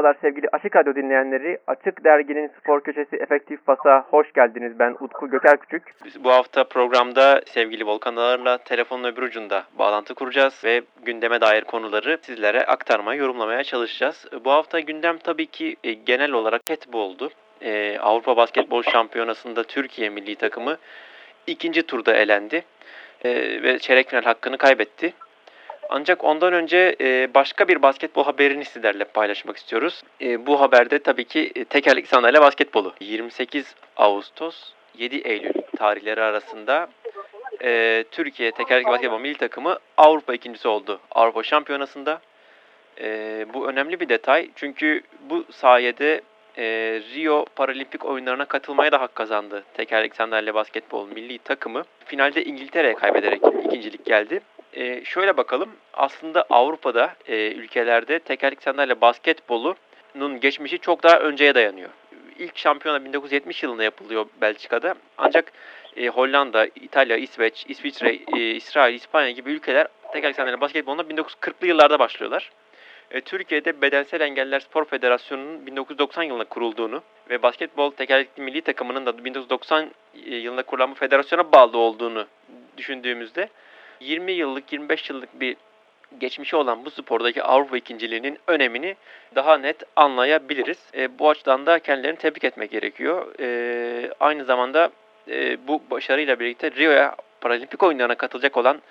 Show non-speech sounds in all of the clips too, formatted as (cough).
Merhabalar sevgili Açık Radyo dinleyenleri. Açık Dergi'nin spor köşesi Efektif Pas'a hoş geldiniz. Ben Utku Göker Küçük. Biz bu hafta programda sevgili Volkan Ağır'la telefonun öbür ucunda bağlantı kuracağız ve gündeme dair konuları sizlere aktarmaya, yorumlamaya çalışacağız. Bu hafta gündem tabii ki e, genel olarak basketboldu. Ee, Avrupa Basketbol Şampiyonası'nda Türkiye milli takımı ikinci turda elendi ee, ve çeyrek final hakkını kaybetti. Ancak ondan önce e, başka bir basketbol haberini sizlerle paylaşmak istiyoruz. E, bu haberde tabii ki e, tekerlekli sandalye basketbolu. 28 Ağustos 7 Eylül tarihleri arasında Türkiye tekerlekli basketbol milli takımı Avrupa ikincisi oldu. Avrupa Şampiyonası'nda. bu önemli bir detay çünkü bu sayede Rio Paralimpik oyunlarına katılmaya da hak kazandı. Tekerlekli sandalye basketbol milli takımı. Finalde İngiltere'ye kaybederek ikincilik geldi. E, şöyle bakalım. Aslında Avrupa'da e, ülkelerde tekerlekli sandalye basketbolunun geçmişi çok daha önceye dayanıyor. İlk şampiyona 1970 yılında yapılıyor Belçika'da. Ancak e, Hollanda, İtalya, İsveç, İsviçre, e, İsrail, İspanya gibi ülkeler tekerlekli sandalye basketboluna 1940'lı yıllarda başlıyorlar. E, Türkiye'de Bedensel Engeller Spor Federasyonu'nun 1990 yılında kurulduğunu ve basketbol tekerlekli milli takımının da 1990 e, yılında kurulan bu federasyona bağlı olduğunu düşündüğümüzde 20 yıllık 25 yıllık bir geçmişi olan bu spordaki Avrupa ikinciliğinin önemini daha net anlayabiliriz. E, bu açıdan da kendilerini tebrik etmek gerekiyor. E, aynı zamanda e, bu başarıyla birlikte Rio'ya Paralimpik oyunlarına katılacak olan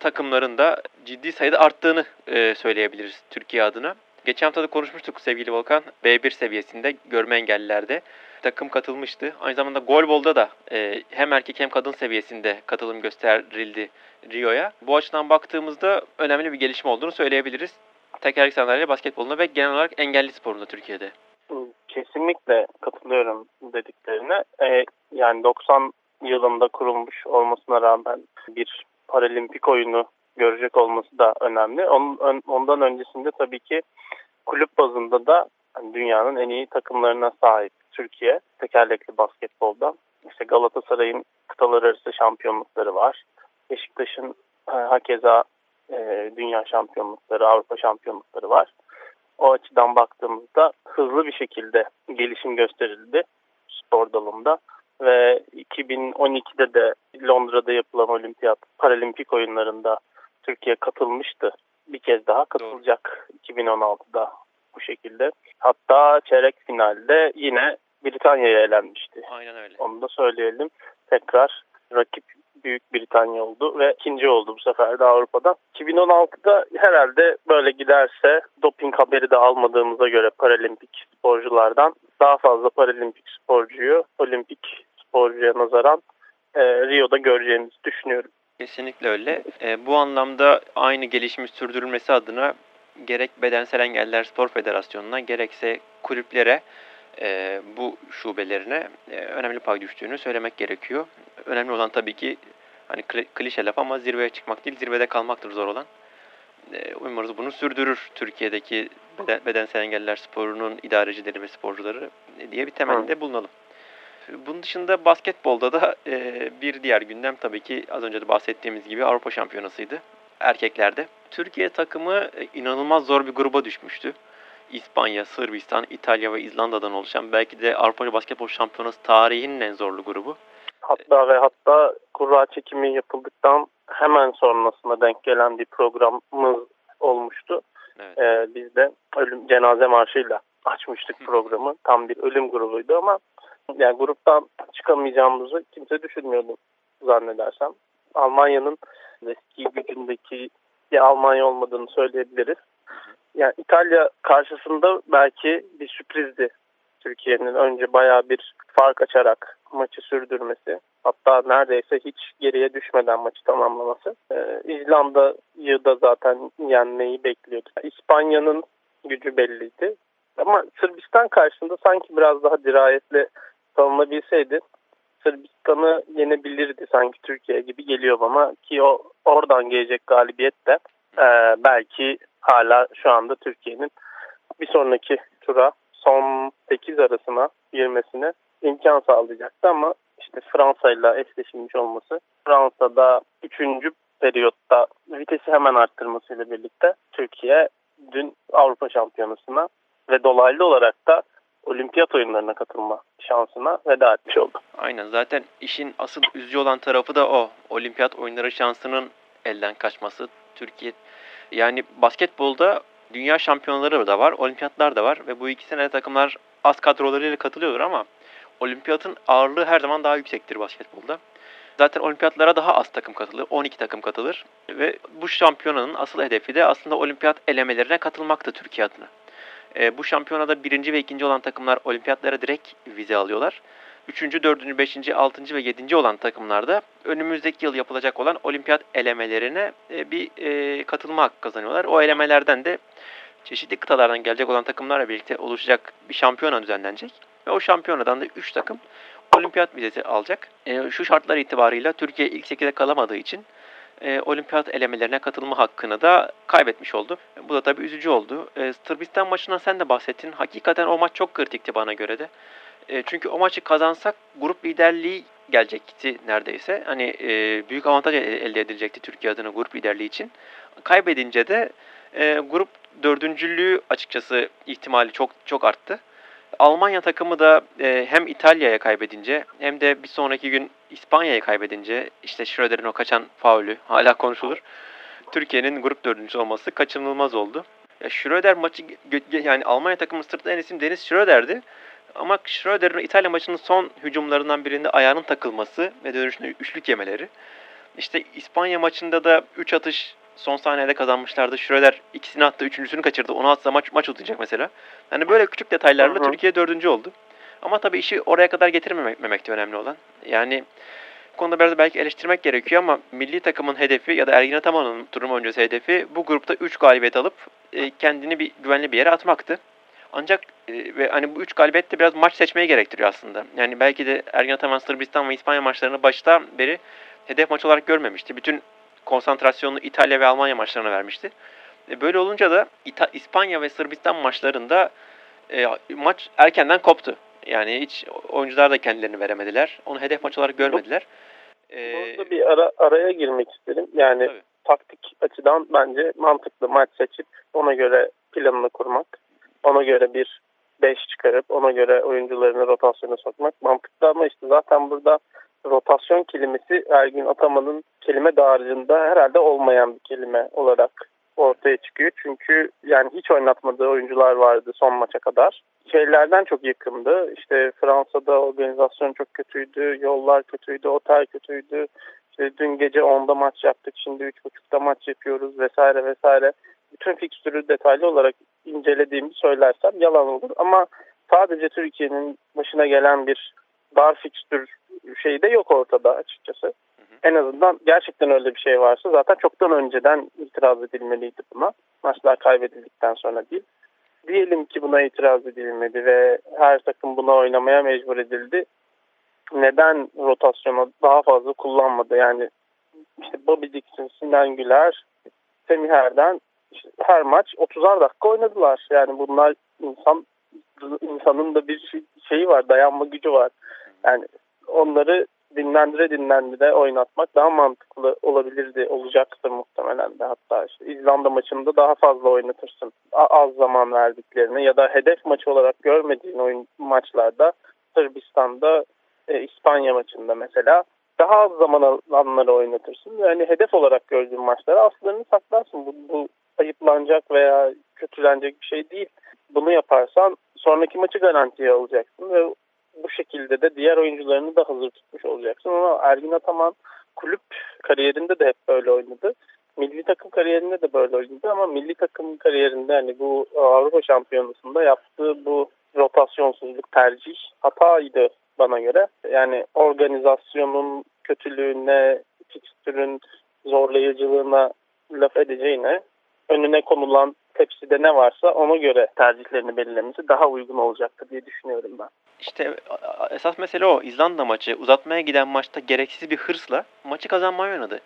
takımların da ciddi sayıda arttığını e, söyleyebiliriz Türkiye adına. Geçen hafta da konuşmuştuk sevgili Volkan. B1 seviyesinde görme engellilerde takım katılmıştı. Aynı zamanda golbolda da e, hem erkek hem kadın seviyesinde katılım gösterildi Rio'ya. Bu açıdan baktığımızda önemli bir gelişme olduğunu söyleyebiliriz. Tekerlek sandalye basketbolunda ve genel olarak engelli sporunda Türkiye'de. Kesinlikle katılıyorum dediklerine. Ee, yani 90 yılında kurulmuş olmasına rağmen bir paralimpik oyunu görecek olması da önemli. ondan öncesinde tabii ki kulüp bazında da dünyanın en iyi takımlarına sahip Türkiye tekerlekli basketbolda. İşte Galatasaray'ın kıtalar arası şampiyonlukları var. Beşiktaş'ın e, hakeza e, dünya şampiyonlukları, Avrupa şampiyonlukları var. O açıdan baktığımızda hızlı bir şekilde gelişim gösterildi spor dalında ve 2012'de de Londra'da yapılan olimpiyat, paralimpik oyunlarında Türkiye katılmıştı. Bir kez daha katılacak 2016'da bu şekilde. Hatta çeyrek finalde yine Britanya'ya elenmişti. Aynen öyle. Onu da söyleyelim. Tekrar rakip Büyük Britanya oldu ve ikinci oldu bu sefer de Avrupa'da. 2016'da herhalde böyle giderse doping haberi de almadığımıza göre paralimpik sporculardan daha fazla paralimpik sporcuyu olimpik sporcuya nazaran e, Rio'da göreceğimizi düşünüyorum. Kesinlikle öyle. E, bu anlamda aynı gelişimi sürdürülmesi adına gerek Bedensel Engeller Spor Federasyonu'na gerekse kulüplere e, bu şubelerine e, önemli pay düştüğünü söylemek gerekiyor. Önemli olan tabii ki hani klişe laf ama zirveye çıkmak değil zirvede kalmaktır zor olan. E, umarız bunu sürdürür Türkiye'deki beden, bedensel engeller sporunun idarecileri ve sporcuları e, diye bir temelde bulunalım. Bunun dışında basketbolda da e, bir diğer gündem tabii ki az önce de bahsettiğimiz gibi Avrupa Şampiyonası'ydı erkeklerde. Türkiye takımı e, inanılmaz zor bir gruba düşmüştü. İspanya, Sırbistan, İtalya ve İzlanda'dan oluşan belki de Avrupa Basketbol Şampiyonası tarihinin en zorlu grubu. Hatta ve hatta kura çekimi yapıldıktan hemen sonrasında denk gelen bir programımız olmuştu. Evet. Ee, biz de ölüm cenaze marşıyla açmıştık programı. Tam bir ölüm grubuydu ama yani gruptan çıkamayacağımızı kimse düşünmüyordu zannedersem. Almanya'nın eski gücündeki bir Almanya olmadığını söyleyebiliriz. Yani İtalya karşısında belki bir sürprizdi Türkiye'nin önce baya bir fark açarak maçı sürdürmesi. Hatta neredeyse hiç geriye düşmeden maçı tamamlaması. Ee, İzlanda'yı da zaten yenmeyi bekliyordu. İspanya'nın gücü belliydi. Ama Sırbistan karşısında sanki biraz daha dirayetli savunabilseydi Sırbistan'ı yenebilirdi sanki Türkiye gibi geliyor bana ki o oradan gelecek galibiyet de e, belki hala şu anda Türkiye'nin bir sonraki tura son 8 arasına girmesine imkan sağlayacaktı ama işte Fransa ile eşleşilmiş olması Fransa'da 3. periyotta vitesi hemen arttırmasıyla birlikte Türkiye dün Avrupa Şampiyonası'na ve dolaylı olarak da olimpiyat oyunlarına katılma şansına veda etmiş oldu. Aynen zaten işin asıl üzücü olan tarafı da o. Olimpiyat oyunları şansının elden kaçması. Türkiye yani basketbolda dünya şampiyonları da var, olimpiyatlar da var ve bu iki sene takımlar az kadrolarıyla katılıyordur ama olimpiyatın ağırlığı her zaman daha yüksektir basketbolda. Zaten olimpiyatlara daha az takım katılır. 12 takım katılır. Ve bu şampiyonanın asıl hedefi de aslında olimpiyat elemelerine katılmaktı Türkiye adına. E, bu şampiyonada birinci ve ikinci olan takımlar olimpiyatlara direkt vize alıyorlar. Üçüncü, dördüncü, beşinci, altıncı ve yedinci olan takımlarda önümüzdeki yıl yapılacak olan olimpiyat elemelerine e, bir e, katılma hakkı kazanıyorlar. O elemelerden de çeşitli kıtalardan gelecek olan takımlarla birlikte oluşacak bir şampiyona düzenlenecek. Ve o şampiyonadan da 3 takım olimpiyat vizesi alacak. E, şu şartlar itibarıyla Türkiye ilk 8'e kalamadığı için e, olimpiyat elemelerine katılma hakkını da kaybetmiş oldu. Bu da tabii üzücü oldu. E, Sırbistan maçından sen de bahsettin. Hakikaten o maç çok kritikti bana göre de. E, çünkü o maçı kazansak grup liderliği gelecekti neredeyse. Hani e, büyük avantaj elde edilecekti Türkiye adına grup liderliği için. Kaybedince de e, grup dördüncülüğü açıkçası ihtimali çok çok arttı. Almanya takımı da e, hem İtalya'ya kaybedince hem de bir sonraki gün İspanya'ya kaybedince işte Schröder'in o kaçan faulü hala konuşulur. Türkiye'nin grup dördüncüsü olması kaçınılmaz oldu. Ya Schröder maçı yani Almanya takımının sırtlayan isim Deniz Schröder'di. Ama Schröder'in İtalya maçının son hücumlarından birinde ayağının takılması ve dönüşünde üçlük yemeleri. İşte İspanya maçında da 3 atış son saniyede kazanmışlardı. Schröder ikisini attı, üçüncüsünü kaçırdı. Onu atsa maç, maç uzayacak mesela. Yani böyle küçük detaylarla Hı-hı. Türkiye dördüncü oldu. Ama tabii işi oraya kadar getirmemekti önemli olan. Yani bu konuda biraz belki eleştirmek gerekiyor ama milli takımın hedefi ya da Ergin Ataman'ın turnuva öncesi hedefi bu grupta 3 galibiyet alıp e, kendini bir güvenli bir yere atmaktı. Ancak e, ve hani bu 3 galibiyet de biraz maç seçmeyi gerektiriyor aslında. Yani belki de Ergin Ataman Sırbistan ve İspanya maçlarını baştan beri hedef maç olarak görmemişti. Bütün konsantrasyonunu İtalya ve Almanya maçlarına vermişti. E, böyle olunca da İta- İspanya ve Sırbistan maçlarında e, maç erkenden koptu. Yani hiç oyuncular da kendilerini veremediler. Onu hedef maç olarak görmediler. Ee, Burada bir ara, araya girmek isterim. Yani tabii. taktik açıdan bence mantıklı maç seçip ona göre planını kurmak. Ona göre bir 5 çıkarıp ona göre oyuncularını rotasyona sokmak mantıklı ama işte zaten burada rotasyon kelimesi Ergin Ataman'ın kelime dağarcığında herhalde olmayan bir kelime olarak ortaya çıkıyor. Çünkü yani hiç oynatmadığı oyuncular vardı son maça kadar. Şeylerden çok yakındı. İşte Fransa'da organizasyon çok kötüydü, yollar kötüydü, otel kötüydü. İşte dün gece 10'da maç yaptık, şimdi 3.30'da maç yapıyoruz vesaire vesaire. Bütün fikstürü detaylı olarak incelediğimi söylersem yalan olur ama sadece Türkiye'nin başına gelen bir dar fikstür şey de yok ortada açıkçası. Hı hı. En azından gerçekten öyle bir şey varsa zaten çoktan önceden itiraz edilmeliydi buna. Maçlar kaybedildikten sonra değil. Diyelim ki buna itiraz edilmedi ve her takım buna oynamaya mecbur edildi. Neden rotasyonu daha fazla kullanmadı? Yani işte Bobby Dixon, Sinan Güler, Semih Erden işte her maç 30'ar dakika oynadılar. Yani bunlar insan insanın da bir şey, şeyi var, dayanma gücü var. Yani onları dinlendire dinlendire oynatmak daha mantıklı olabilirdi, olacaktır muhtemelen de. Hatta işte İzlanda maçında daha fazla oynatırsın. Az zaman verdiklerini ya da hedef maçı olarak görmediğin oyun maçlarda Sırbistan'da, e, İspanya maçında mesela daha az zaman alanları oynatırsın. Yani hedef olarak gördüğün maçlara aslarını saklarsın. Bu, bu ayıplanacak veya kötülenecek bir şey değil. Bunu yaparsan sonraki maçı garantiye alacaksın ve bu şekilde de diğer oyuncularını da hazır tutmuş olacaksın. Ama Ergin Ataman kulüp kariyerinde de hep böyle oynadı. Milli takım kariyerinde de böyle oynadı ama milli takım kariyerinde hani bu Avrupa Şampiyonası'nda yaptığı bu rotasyonsuzluk tercih hataydı bana göre. Yani organizasyonun kötülüğüne, fikstürün zorlayıcılığına laf edeceğine önüne konulan tepside ne varsa ona göre tercihlerini belirlemesi daha uygun olacaktır diye düşünüyorum ben. İşte esas mesele o. İzlanda maçı uzatmaya giden maçta gereksiz bir hırsla maçı kazanmayı oynadı.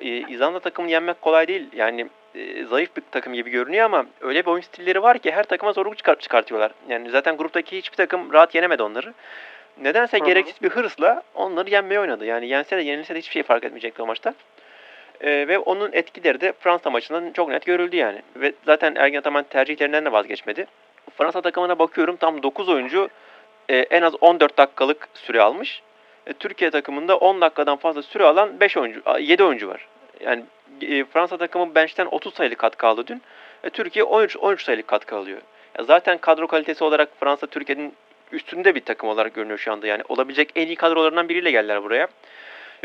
Ee, İzlanda takımını yenmek kolay değil. Yani e, zayıf bir takım gibi görünüyor ama öyle bir oyun stilleri var ki her takıma zorluk çıkart çıkartıyorlar. Yani zaten gruptaki hiçbir takım rahat yenemedi onları. Nedense Hı-hı. gereksiz bir hırsla onları yenmeye oynadı. Yani yense de yenilse de hiçbir şey fark etmeyecekti o maçta. Ee, ve onun etkileri de Fransa maçından çok net görüldü yani. Ve zaten Ergin Ataman tercihlerinden de vazgeçmedi. Fransa takımına bakıyorum tam 9 oyuncu e, en az 14 dakikalık süre almış. E, Türkiye takımında 10 dakikadan fazla süre alan 5 oyuncu, 7 oyuncu var. Yani e, Fransa takımı bench'ten 30 sayılık katkı aldı dün. E, Türkiye 13 13 sayılık katkı alıyor. Ya zaten kadro kalitesi olarak Fransa Türkiye'nin üstünde bir takım olarak görünüyor şu anda. Yani olabilecek en iyi kadrolarından biriyle geldiler buraya.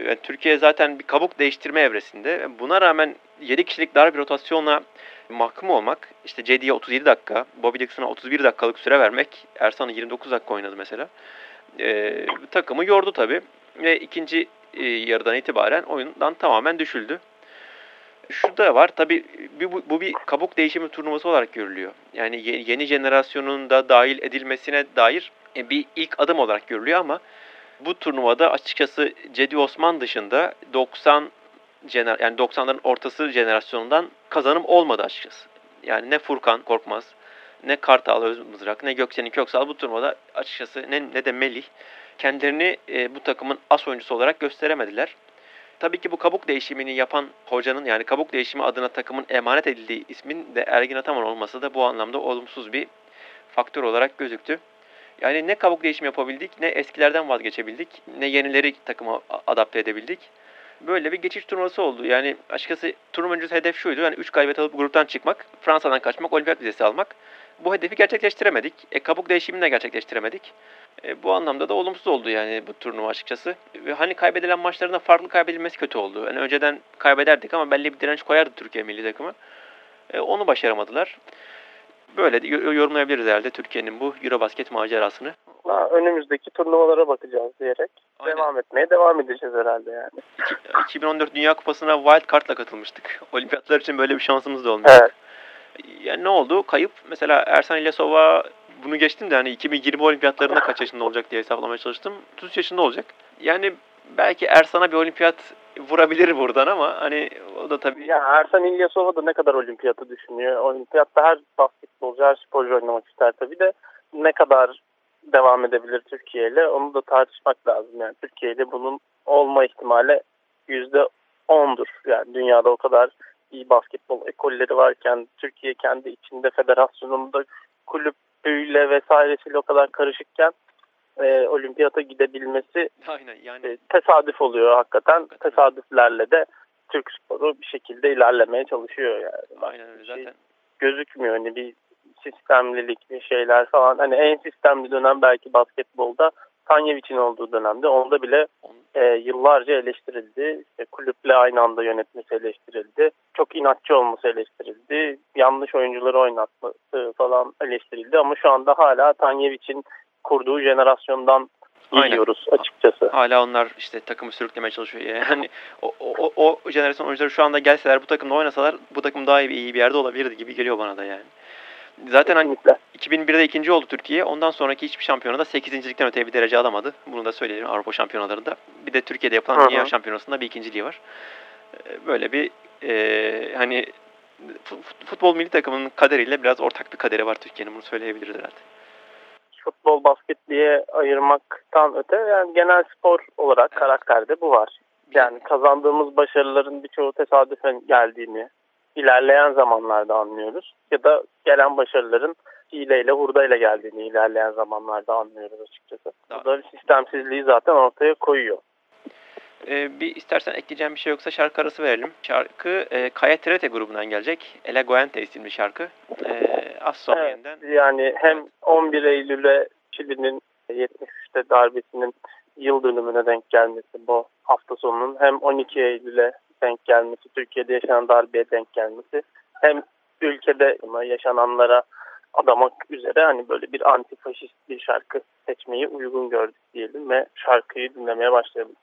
Yani Türkiye zaten bir kabuk değiştirme evresinde. Buna rağmen 7 kişilik dar bir rotasyonla mahkum olmak, işte Cedi'ye 37 dakika, Bobby Dixon'a 31 dakikalık süre vermek, Ersan'a 29 dakika oynadı mesela. E, takımı yordu tabii ve ikinci e, yarıdan itibaren oyundan tamamen düşüldü. Şu da var tabii bu, bu bir kabuk değişimi turnuvası olarak görülüyor. Yani yeni jenerasyonun da dahil edilmesine dair e, bir ilk adım olarak görülüyor ama bu turnuvada açıkçası Cedi Osman dışında 90 jener yani 90'ların ortası jenerasyonundan kazanım olmadı açıkçası. Yani ne Furkan Korkmaz, ne Kartal Özmızrak, ne Gökçen'in Köksal bu turnuvada açıkçası ne, ne de Melih kendilerini e, bu takımın as oyuncusu olarak gösteremediler. Tabii ki bu kabuk değişimini yapan hocanın yani kabuk değişimi adına takımın emanet edildiği ismin de Ergin Ataman olması da bu anlamda olumsuz bir faktör olarak gözüktü. Yani ne kabuk değişimi yapabildik, ne eskilerden vazgeçebildik, ne yenileri takıma adapte edebildik. Böyle bir geçiş turnuvası oldu. Yani açıkçası turnuva öncesi hedef şuydu. Yani 3 galibiyet alıp gruptan çıkmak, Fransa'dan kaçmak, olimpiyat vizesi almak. Bu hedefi gerçekleştiremedik. E, kabuk değişimini de gerçekleştiremedik. E, bu anlamda da olumsuz oldu yani bu turnuva açıkçası. Ve hani kaybedilen maçlarında farklı kaybedilmesi kötü oldu. Yani önceden kaybederdik ama belli bir direnç koyardı Türkiye milli takımı. E, onu başaramadılar. Böyle de yorumlayabiliriz herhalde Türkiye'nin bu Eurobasket macerasını. Önümüzdeki turnuvalara bakacağız diyerek Aynen. devam etmeye devam edeceğiz herhalde yani. 2014 Dünya Kupası'na wild card'la katılmıştık. (laughs) Olimpiyatlar için böyle bir şansımız da olmuyor. Evet. Yani ne oldu? Kayıp. Mesela Ersan İlyasova bunu geçtim de hani 2020 olimpiyatlarında kaç yaşında olacak diye hesaplamaya çalıştım. 30 yaşında olacak. Yani belki Ersan'a bir olimpiyat vurabilir buradan ama hani o da tabii. Ya Ersan İlyasova da ne kadar olimpiyatı düşünüyor. Olimpiyatta her basketbolcu, her sporcu oynamak ister tabii de ne kadar devam edebilir Türkiye ile onu da tartışmak lazım. Yani Türkiye ile bunun olma ihtimali yüzde ondur. Yani dünyada o kadar iyi basketbol ekolleri varken Türkiye kendi içinde federasyonunda kulüpüyle vesairesiyle o kadar karışıkken e, olimpiyata gidebilmesi Aynen, yani... e, tesadüf oluyor hakikaten. hakikaten. Tesadüflerle de Türk sporu bir şekilde ilerlemeye çalışıyor yani. Aynen öyle şey zaten. Gözükmüyor hani bir sistemlilik bir şeyler falan. Hani en sistemli dönem belki basketbolda Tanyevic'in olduğu dönemde onda bile e, yıllarca eleştirildi. İşte kulüple aynı anda yönetmesi eleştirildi. Çok inatçı olması eleştirildi. Yanlış oyuncuları oynatması falan eleştirildi. Ama şu anda hala Tanyevic'in kurduğu jenerasyondan geliyoruz açıkçası. Hala onlar işte takımı sürüklemeye çalışıyor. Yani o, o, o jenerasyon oyuncuları şu anda gelseler bu takımda oynasalar bu takım daha iyi, iyi bir yerde olabilirdi gibi geliyor bana da yani. Zaten hani 2001'de ikinci oldu Türkiye. Ondan sonraki hiçbir şampiyonada 8.likten öteye bir derece alamadı. Bunu da söyleyelim Avrupa şampiyonalarında. Bir de Türkiye'de yapılan dünya şampiyonasında bir ikinciliği var. Ee, böyle bir e, hani futbol milli takımının kaderiyle biraz ortak bir kaderi var Türkiye'nin. Bunu söyleyebiliriz herhalde futbol, basket diye ayırmaktan öte yani genel spor olarak karakterde bu var. Yani kazandığımız başarıların birçoğu tesadüfen geldiğini ilerleyen zamanlarda anlıyoruz. Ya da gelen başarıların hileyle, hurdayla geldiğini ilerleyen zamanlarda anlıyoruz açıkçası. Bu da sistemsizliği zaten ortaya koyuyor. Ee, bir istersen ekleyeceğim bir şey yoksa şarkı arası verelim. Şarkı e, Kaya Trete grubundan gelecek. Ela Guente isimli şarkı. E, az evet, yeniden. Yani hem 11 Eylül'e Çili'nin 73'te darbesinin yıl dönümüne denk gelmesi bu hafta sonunun hem 12 Eylül'e denk gelmesi, Türkiye'de yaşanan darbeye denk gelmesi hem ülkede yaşananlara adamak üzere hani böyle bir antifaşist bir şarkı seçmeyi uygun gördük diyelim ve şarkıyı dinlemeye başlayalım.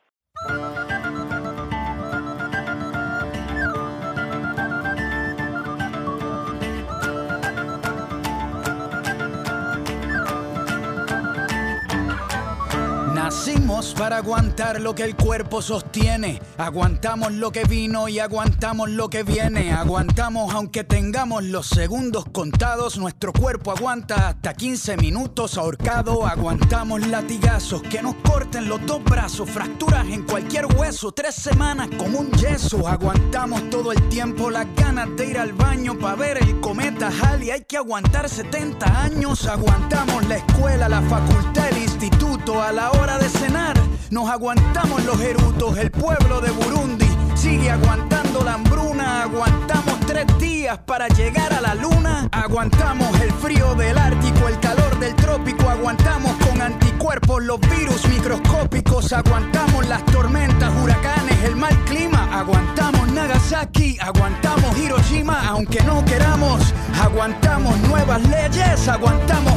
Nacimos para aguantar lo que el cuerpo sostiene. Aguantamos lo que vino y aguantamos lo que viene. Aguantamos aunque tengamos los segundos contados. Nuestro cuerpo aguanta hasta 15 minutos ahorcado. Aguantamos latigazos que nos corten los dos brazos. Fracturas en cualquier hueso. Tres semanas como un yeso. Aguantamos todo el tiempo las ganas de ir al baño para ver el cometa Halley. Hay que aguantar 70 años. Aguantamos la escuela, la facultad, el instituto a la hora de cenar. Nos aguantamos los erutos, el pueblo de Burundi sigue aguantando la hambruna. Aguantamos tres días para llegar a la luna. Aguantamos el frío del Ártico, el calor del trópico. Aguantamos con anticuerpos los virus microscópicos. Aguantamos las tormentas, huracanes, el mal clima. Aguantamos Nagasaki, aguantamos Hiroshima, aunque no queramos. Aguantamos nuevas leyes, aguantamos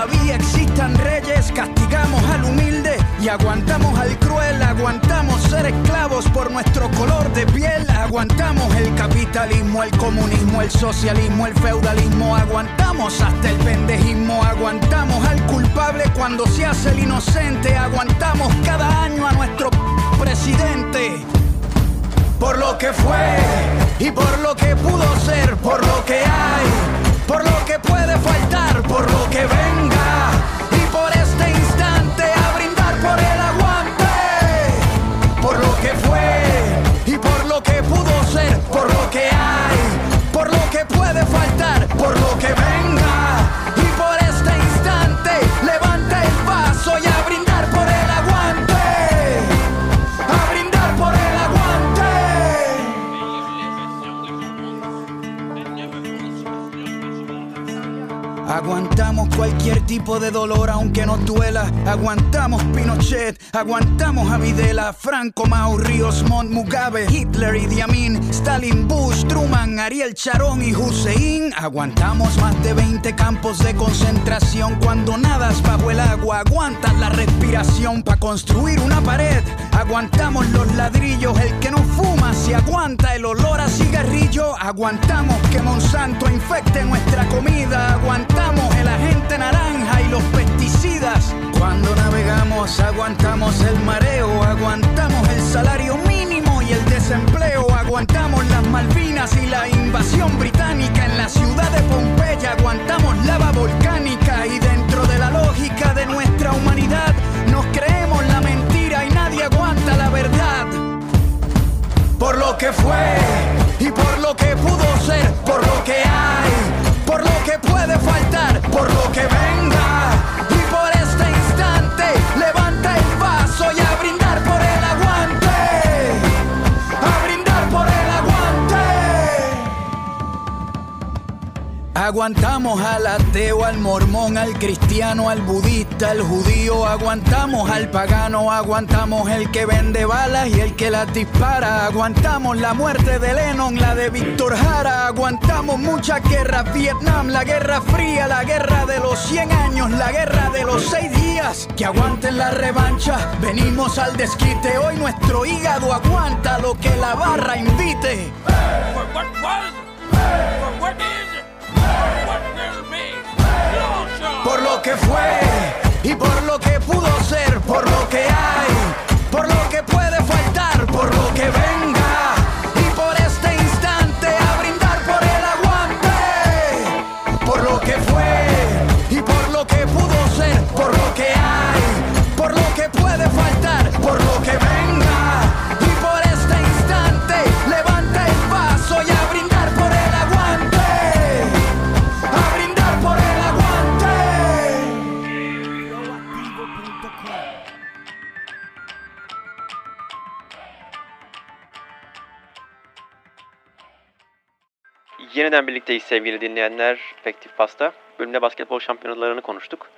todavía existan reyes. Castigamos al humilde y aguantamos al cruel. Aguantamos ser esclavos por nuestro color de piel. Aguantamos el capitalismo, el comunismo, el socialismo, el feudalismo. Aguantamos hasta el pendejismo. Aguantamos al culpable cuando se hace el inocente. Aguantamos cada año a nuestro presidente por lo que fue y por lo que pudo ser, por lo que hay, por lo que puede faltar, por lo que venga. Y por este instante a brindar por el aguante, por lo que fue y por lo que pudo ser, por lo que hay, por lo que puede faltar, por lo que venga one. Aguantamos cualquier tipo de dolor aunque nos duela. Aguantamos Pinochet, aguantamos a Videla, Franco, Mau, Ríos, Montt, Mugabe, Hitler, Idi Amin, Stalin, Bush, Truman, Ariel Sharon y Hussein. Aguantamos más de 20 campos de concentración cuando nadas bajo el agua. Aguantas la respiración para construir una pared. Aguantamos los ladrillos, el que no fuma si aguanta el olor a cigarrillo. Aguantamos que Monsanto infecte nuestra comida. Aguantamos el agente naranja y los pesticidas. Cuando navegamos aguantamos el mareo, aguantamos el salario mínimo y el desempleo, aguantamos las Malvinas y la invasión británica en la ciudad de Pompeya, aguantamos lava volcánica y dentro de la lógica de nuestra humanidad nos creemos la mentira y nadie aguanta la verdad. Por lo que fue y por lo que pudo ser, por lo que hay, por lo que puede faltar, por lo que venga Aguantamos al ateo, al mormón, al cristiano, al budista, al judío, aguantamos al pagano, aguantamos el que vende balas y el que las dispara, aguantamos la muerte de Lennon, la de Víctor Jara, aguantamos muchas guerras, Vietnam, la guerra fría, la guerra de los 100 años, la guerra de los 6 días, que aguanten la revancha, venimos al desquite, hoy nuestro hígado aguanta lo que la barra invite. Por lo que fue y por lo que pudo ser, por lo que hay, Yeniden birlikteyiz sevgili dinleyenler. Efektif Pasta. Bölümde basketbol şampiyonalarını konuştuk.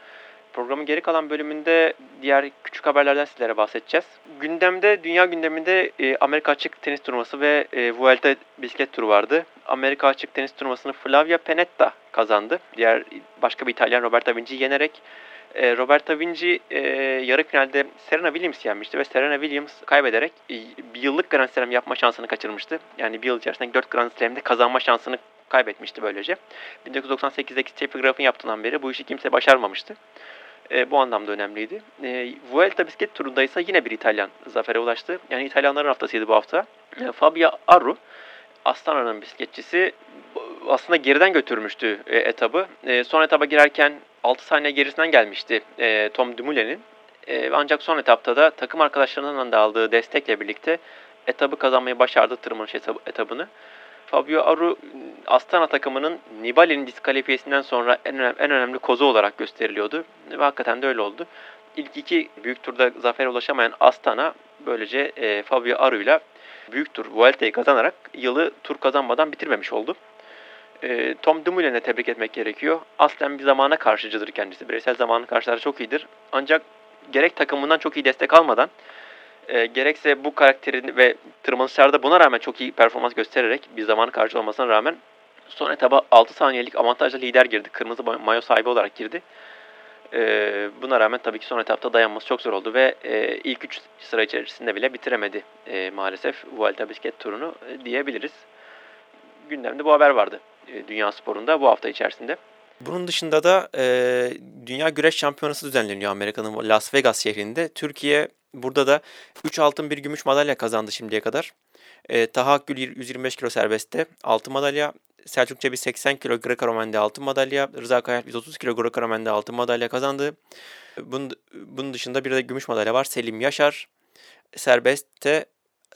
Programın geri kalan bölümünde diğer küçük haberlerden sizlere bahsedeceğiz. Gündemde, dünya gündeminde e, Amerika Açık Tenis Turnuvası ve e, Vuelta bisiklet turu vardı. Amerika Açık Tenis Turnuvası'nı Flavia Pennetta kazandı. Diğer başka bir İtalyan Roberta Vinci'yi yenerek. E, Roberta Vinci e, yarı finalde Serena Williams yenmişti ve Serena Williams kaybederek e, bir yıllık Grand Slam yapma şansını kaçırmıştı. Yani bir yıl içerisinde 4 Grand Slam'de kazanma şansını kaybetmişti böylece. 1998'deki Steffi Graf'ın yaptığından beri bu işi kimse başarmamıştı. E, bu anlamda önemliydi. E, Vuelta bisiklet turunda ise yine bir İtalyan zafere ulaştı. Yani İtalyanların haftasıydı bu hafta. E, Fabio Aru, Astana'nın bisikletçisi aslında geriden götürmüştü e, etabı. E, son etaba girerken 6 saniye gerisinden gelmişti e, Tom Dumoulin'in. Ancak son etapta da takım arkadaşlarından da aldığı destekle birlikte etabı kazanmayı başardı tırmanış etabını. Fabio Aru Astana takımının Nibali'nin diskalifiyesinden sonra en, önemli, en önemli kozu olarak gösteriliyordu. Ve hakikaten de öyle oldu. İlk iki büyük turda zafer ulaşamayan Astana böylece e, Fabio Aru ile büyük tur Vuelta'yı kazanarak yılı tur kazanmadan bitirmemiş oldu. E, Tom Dumoulin'e tebrik etmek gerekiyor. Aslen bir zamana karşıcıdır kendisi. Bireysel zamanın karşıları çok iyidir. Ancak gerek takımından çok iyi destek almadan e, gerekse bu karakterin ve tırmanışlarda buna rağmen çok iyi performans göstererek bir zamanı karşı olmasına rağmen son etaba 6 saniyelik avantajla lider girdi. Kırmızı mayo sahibi olarak girdi. E, buna rağmen tabii ki son etapta dayanması çok zor oldu ve e, ilk 3 sıra içerisinde bile bitiremedi e, maalesef Vuelta bisiklet turunu e, diyebiliriz. Gündemde bu haber vardı dünya sporunda bu hafta içerisinde. Bunun dışında da e, Dünya Güreş Şampiyonası düzenleniyor Amerika'nın Las Vegas şehrinde. Türkiye Burada da 3 altın 1 gümüş madalya kazandı şimdiye kadar. E, Taha Akgül 125 kilo serbestte 6 madalya. Selçuk Çebi 80 kilo Greco-Romen'de altın madalya. Rıza Kayal 130 kilo Greco-Romen'de altın madalya kazandı. Bunun, bunun dışında bir de gümüş madalya var. Selim Yaşar serbestte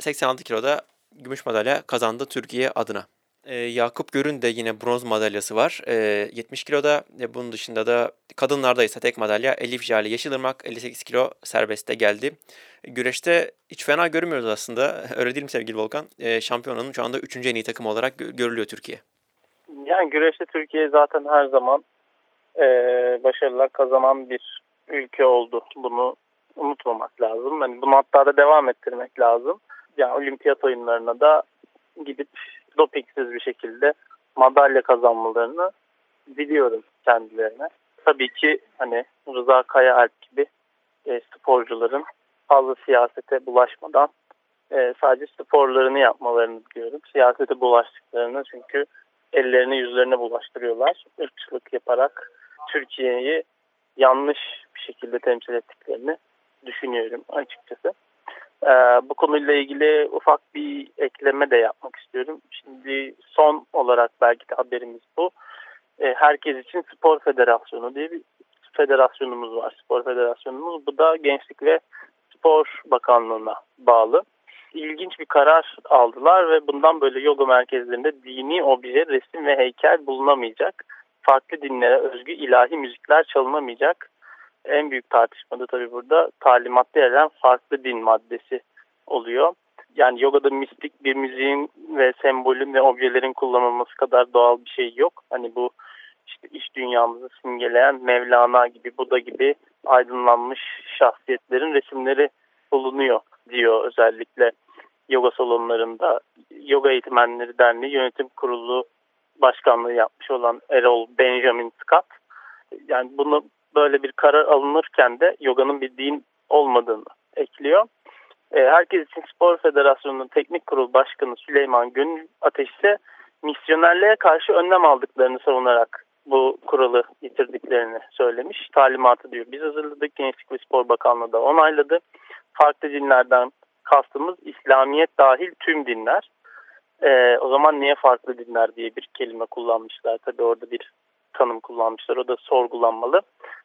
86 kiloda gümüş madalya kazandı Türkiye adına. E, Yakup Görün de yine bronz madalyası var. E, 70 kiloda. E, bunun dışında da kadınlarda ise tek madalya Elif Jale Yeşilırmak 58 kilo serbestte geldi. Güreşte hiç fena görmüyoruz aslında. (laughs) Öyle değil mi sevgili Volkan? E, şampiyonanın şu anda 3. en iyi takım olarak görülüyor Türkiye. Yani güreşte Türkiye zaten her zaman e, başarılar kazanan bir ülke oldu. Bunu unutmamak lazım. Yani bunu hatta da devam ettirmek lazım. Yani olimpiyat oyunlarına da gidip dopingsiz bir şekilde madalya kazanmalarını biliyorum kendilerine. Tabii ki hani Rıza Kayaalp gibi e, sporcuların fazla siyasete bulaşmadan e, sadece sporlarını yapmalarını biliyorum. Siyasete bulaştıklarını çünkü ellerini yüzlerine bulaştırıyorlar. Irkçılık yaparak Türkiye'yi yanlış bir şekilde temsil ettiklerini düşünüyorum açıkçası. Ee, bu konuyla ilgili ufak bir ekleme de yapmak istiyorum. Şimdi son olarak belki de haberimiz bu. Ee, herkes için Spor Federasyonu diye bir federasyonumuz var. Spor Federasyonumuz. Bu da Gençlik ve Spor Bakanlığı'na bağlı. İlginç bir karar aldılar ve bundan böyle yoga merkezlerinde dini obje, resim ve heykel bulunamayacak. Farklı dinlere özgü ilahi müzikler çalınamayacak en büyük tartışmada tabii burada talimatta yer farklı din maddesi oluyor. Yani yogada mistik bir müziğin ve sembolün ve objelerin kullanılması kadar doğal bir şey yok. Hani bu işte iş dünyamızı simgeleyen Mevlana gibi, Buda gibi aydınlanmış şahsiyetlerin resimleri bulunuyor diyor özellikle yoga salonlarında. Yoga Eğitmenleri Derneği Yönetim Kurulu Başkanlığı yapmış olan Erol Benjamin Scott. Yani bunu böyle bir karar alınırken de yoganın bir din olmadığını ekliyor. E, Herkes için Spor Federasyonu'nun teknik kurul başkanı Süleyman Gönül Ateş ise misyonerliğe karşı önlem aldıklarını savunarak bu kuralı getirdiklerini söylemiş. Talimatı diyor. Biz hazırladık. Gençlik ve Spor Bakanlığı da onayladı. Farklı dinlerden kastımız İslamiyet dahil tüm dinler. Ee, o zaman niye farklı dinler diye bir kelime kullanmışlar. Tabii orada bir tanım kullanmışlar. O da sorgulanmalı.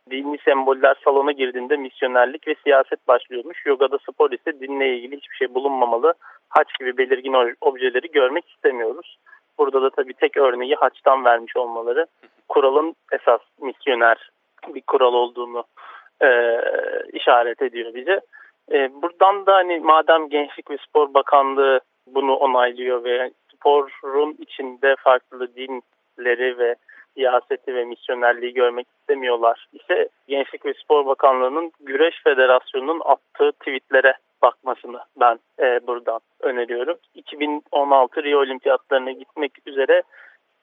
Dini semboller salona girdiğinde misyonerlik ve siyaset başlıyormuş. Yogada spor ise dinle ilgili hiçbir şey bulunmamalı. Haç gibi belirgin objeleri görmek istemiyoruz. Burada da tabii tek örneği haçtan vermiş olmaları kuralın esas misyoner bir kural olduğunu e, işaret ediyor bize. E, buradan da hani madem Gençlik ve Spor Bakanlığı bunu onaylıyor ve sporun içinde farklı dinleri ve siyaseti ve misyonerliği görmek istemiyorlar ise Gençlik ve Spor Bakanlığı'nın Güreş Federasyonu'nun attığı tweetlere bakmasını ben e, buradan öneriyorum. 2016 Rio Olimpiyatlarına gitmek üzere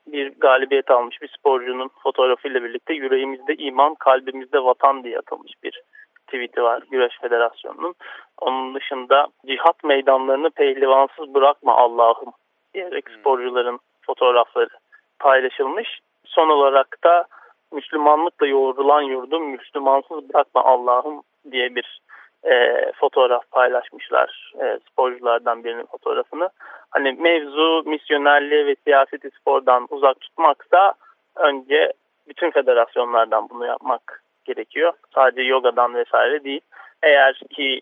bir galibiyet almış bir sporcunun fotoğrafıyla birlikte yüreğimizde iman, kalbimizde vatan diye atılmış bir tweet'i var Güreş Federasyonu'nun. Onun dışında cihat meydanlarını pehlivansız bırakma Allah'ım diyerek hmm. sporcuların fotoğrafları paylaşılmış. Son olarak da Müslümanlıkla yoğrulan yurdum Müslümansız bırakma Allah'ım diye bir e, fotoğraf paylaşmışlar e, sporculardan birinin fotoğrafını. Hani mevzu misyonerliği ve siyaseti spordan uzak tutmaksa önce bütün federasyonlardan bunu yapmak gerekiyor. Sadece yogadan vesaire değil. Eğer ki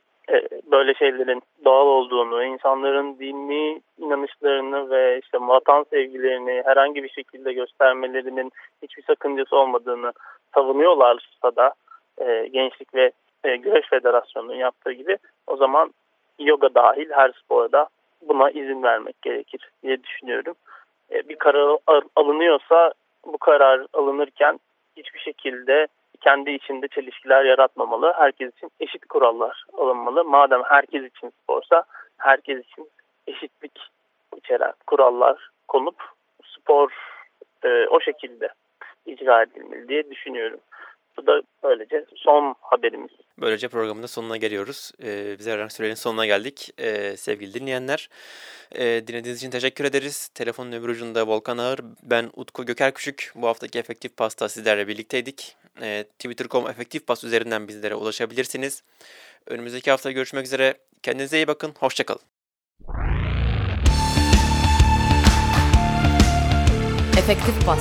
böyle şeylerin doğal olduğunu, insanların dini inanışlarını ve işte vatan sevgilerini herhangi bir şekilde göstermelerinin hiçbir sakıncası olmadığını savunuyorlarsa da e, gençlik ve e, Güreş Federasyonu'nun yaptığı gibi o zaman yoga dahil her sporda buna izin vermek gerekir diye düşünüyorum. E, bir karar alınıyorsa bu karar alınırken hiçbir şekilde kendi içinde çelişkiler yaratmamalı. Herkes için eşit kurallar alınmalı. Madem herkes için sporsa herkes için eşitlik içeren kurallar konup spor e, o şekilde icra edilmeli diye düşünüyorum. Bu da böylece son haberimiz. Böylece programın da sonuna geliyoruz. Ee, bize veren sürenin sonuna geldik. Ee, sevgili dinleyenler, e, dinlediğiniz için teşekkür ederiz. Telefonun öbür ucunda Volkan Ağır, ben Utku Göker Küçük. Bu haftaki Efektif Pasta sizlerle birlikteydik. Ee, Twitter.com Efektif Pas üzerinden bizlere ulaşabilirsiniz. Önümüzdeki hafta görüşmek üzere. Kendinize iyi bakın. Hoşçakalın. Efektif Pas